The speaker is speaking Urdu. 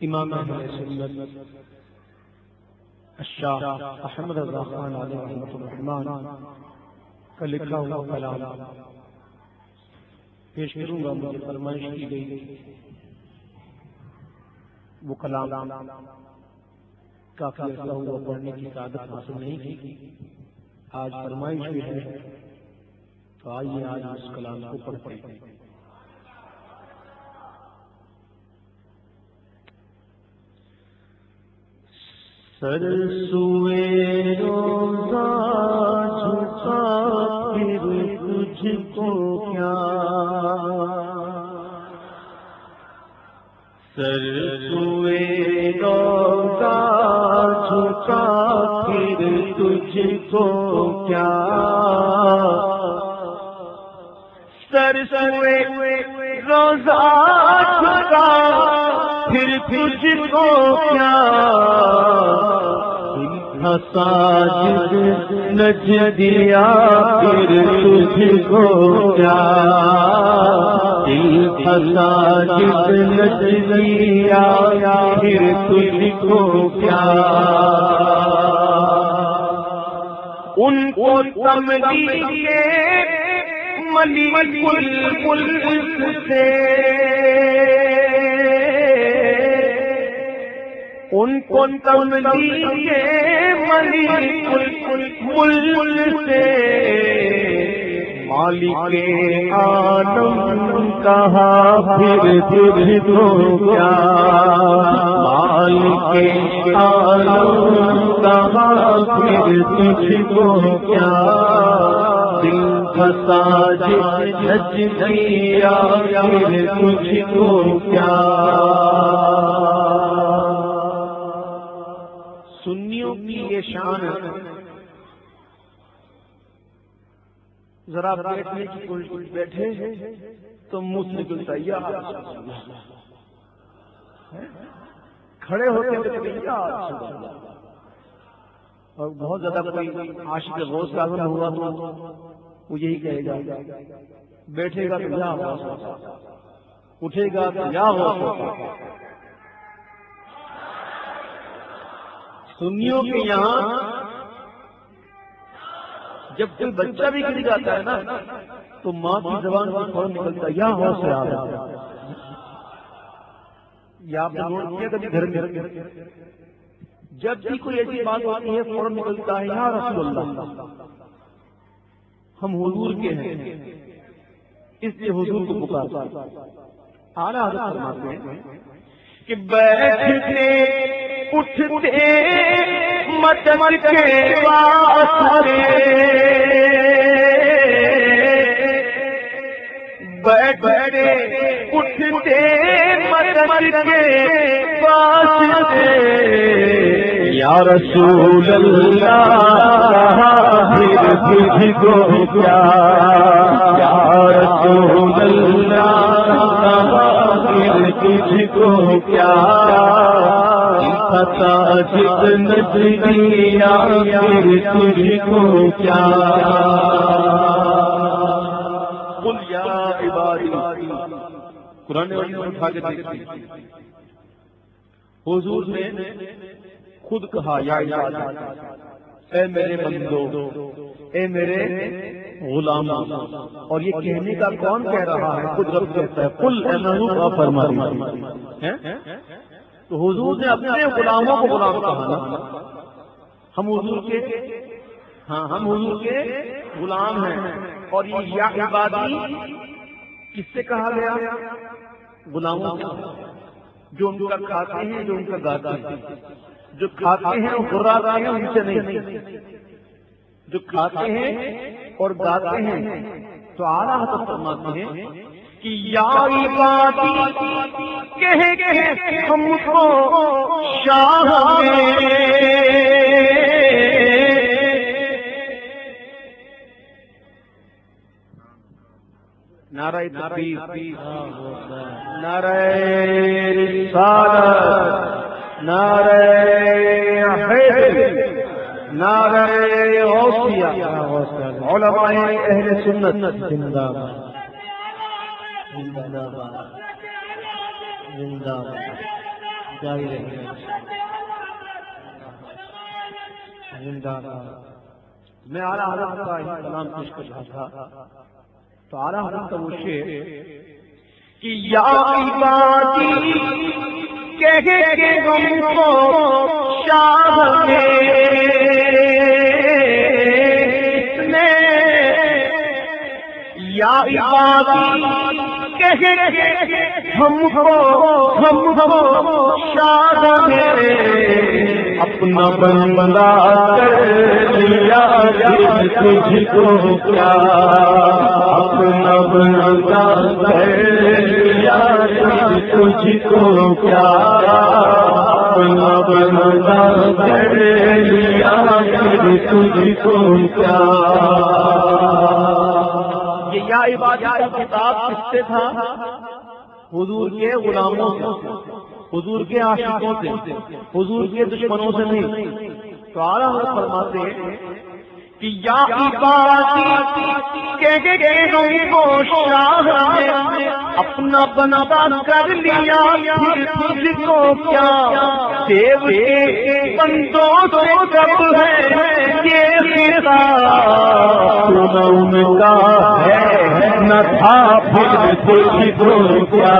امام اہل سنت، الشاہ احمد رضا خان علیہ رحمۃ الرحمان کا لکھا ہوا کلام۔ پیش کروں گا مجھے فرمائش کی گئی۔ وہ کلام کافی عرصہ ہوا پڑھنے کی سعادت حاصل نہیں کی۔ آج فرمائش بھی ہے تو آئیے آج اس کلام کو پڑھتے ہیں۔ سر سوئے روزہ جھکا پھر تجھ کو کیا سر سوئے روزہ جھکا پھر تجھ کو کیا سر سوئے روزہ جھکا پھر تجھ کو کیا؟ ساجد نج دیا، پھر تجھ کو کیا؟ دل ساجد نج دیا پھر تجھ کو کیا؟ ان کو تم دیے ملی مل مل سے ان کو تم دیے ملی مل مل سے۔ مالک عالم کہا، پھر تجھ کو کیا؟ مالک عالم کہا، پھر تجھ کو کیا؟ دل پھنسا جج دیا پھر تجھ کو کیا؟ یہ شان ذرا بیٹھنے کی کوشش بیٹھے تو منہ سے نکلتا یا کھڑے ہوتے ہوتے اور بہت زیادہ کوئی عاشق غوث کا آگن ہوا تو وہ یہی کہے گا، بیٹھے گا تو یا اٹھے گا تو یا ہو سنیوں کے یہاں جب کوئی بچہ بھی گر جاتا ہے نا، تو ماں کی زبان سے فوراً نکلتا ہے، یا ہو سے آ یا آپ نے نوٹ کیا کبھی گھر میں؟ جب بھی کوئی ایسی بات ہوتی ہے، فوراً نکلتا ہے، یا رسول اللہ۔ ہم حضور کے ہیں، اس لیے حضور کو پکارتا اعلیٰ حضرت فرماتے ہیں کہ بیٹھتے اٹھتے مدد کے واسطے۔ بیٹھتے اٹھتے مدد کے واسطے۔ یا رسول اللہ، پھر تجھ کو کیا؟ یا رسول اللہ پھر تجھ کو کیا پتا جتن دیا پھر تجھ کو کیا قل یا عبادی قرآن اٹھا کے دیکھی حضور نے خود کہا، یا عبادی، اے میرے بندو، اے میرے غلام۔ اور یہ کہنے کا کون کہہ رہا ہے؟ خود رب کہتا ہے کل اے فرما تو حضور نے اپنے غلاموں کو غلام کہا نا۔ ہم حضور کے ہاں ہم حضور کے غلام ہیں۔ اور یہ یا عبادی، کس سے کہا گیا؟ غلاموں سے۔ جو ان کا کھاتے ہیں، جو ان کا گاتے ہیں۔ جو کھاتے ہیں، وہ ہیں، ان سے نہیں۔ جو کھاتے ہیں اور گاتے ہیں۔ تو آلہ حضرت فرماتے ہیں کہ یا کہہ ہم کو شاہ نعرہ تکبیر نعرہ رسالت۔ نعرہ حیدر نعرہ غوثیہ. علماء اہل سنت. زندہ زندہ زندہ جاری رہے زندہ میں اعلیٰ حضرت کا ہی کلام پیش کر رہا تھا. تو اعلیٰ حضرت کا وہ شعر کہ یا عبادی، کہہ کے کو ہم کو ہم کو شاہ نے اپنا بندہ کر لیا تجھ کو کیا اپنا بندہ کر لیا تجھ کو کیا اپنا بندہ کر لیا تجھ کو کیا کہ یا عبادت کا کتاب کس سے تھا؟ حضور کے غلاموں سے، حضور کے عاشقوں سے، حضور کے دشمنوں سے نہیں۔ تو اعلیٰ فرماتے ہیں یا ہم کو شاہ اپنا بنتا کر لیا، پھر تجھ کو کیا؟ دیو بندوں ہے یہ ان کا ہے، نہ تھا پھر تجھ کو کیا؟